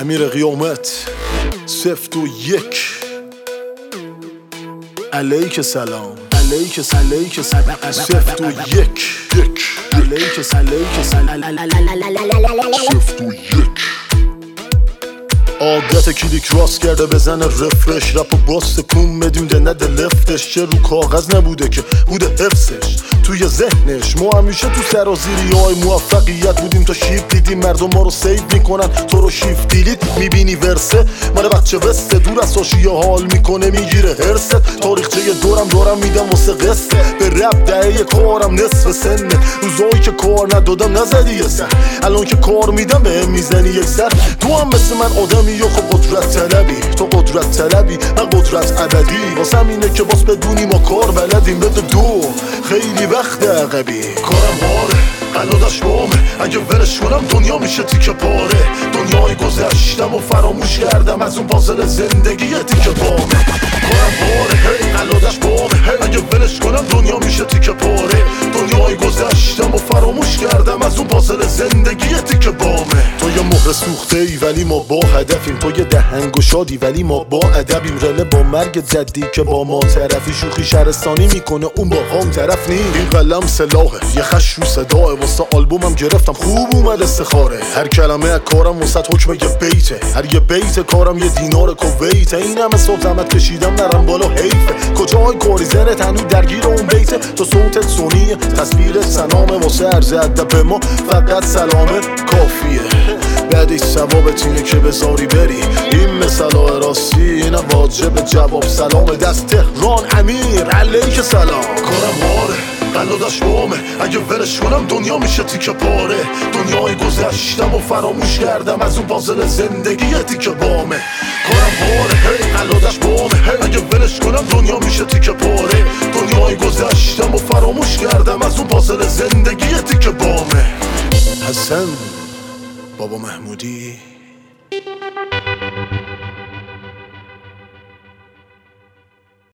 امیر قیامت سفت و یک. علیک سلام. علیک علیک سفت و یک. یک. علیک علیک سفت و یک. عادت کلیک راست کرده بزنه رفرش رپ و باز تکون بدیم ده نده لفتش. چه رو کاغذ نبوده که بوده حفظش. توی ذهنش. ما همیشه تو سرازیری های موفقیت بودیم تا شیف دیدیم مردم ما رو سیف می‌کنن. تو رو شیف دیلید می‌بینی ورسه مال بچه وسته دور از ساشیه حال می‌کنه می‌گیره هرست تاریخچه دورم دورم میدم واسه قصه به رب دهه کارم نصف سنه. روزایی که کار ندادم نزدی یه سر. الان که کار میدم به می‌زنی یک سر. تو هم مثل من آدمی یا خب قدرت طلبی. تو قدرت طلبی من قدرت ابدی. واسه اینه که باز بدونی ما کار بلدیم. بده دو. خیلی وقت عقبی کارم باره قلادش بامه اگه ولش کنم دنیا میشه تیکه پاره دنیای گذشتم و فراموش کردم از اون پازل زندگی تیکه بامه کارم باره هی قلادش بامه اگه ولش کنم دنیا میشه تیکه پاره دنیای گذشتم و فراموش کردم مهر سوخته ای ولی ما با هدفیم. تو یه دهنگ و شادی ولی ما با ادبیم. رله با مرگ جدی که با ما طرفی. شوخی شهرستانی می‌کنه اون با هم طرف نی این قلم سلاحه. یه خش رو صداه. واسه آلبومم گرفتم خوب اومد استخاره. هر کلمه از کارم وسط حکم یه بیته. هر یه بیت کارم یه دینار کویته. این همه صبح زحمت کشیدم نرم بالا حیفه. کجای کاری؟ زنت هنو درگیر اون بیته. تو صوتت سونیه. تصویر سلامه واسه عرض ادب ما فقط سلامه. کافیه. بعدش ثوابت اینه که بذاری بری. این مثلا راستی این واجب جواب سلام دست تهران امیر علیک سلام کارم باره قلادش بامه اگه ولش کنم دنیا میشه تیکه پاره. دنیای گذشتم و فراموش کردم از اون پازل زندگی تیکه بامه. کارم باره هی قلادش بامه اگه ولش کنم دنیا میشه تیکه پاره. دنیای گذشتم و فراموش کردم از اون پازل زندگی تیکه بامه. حسن بابا محمودی.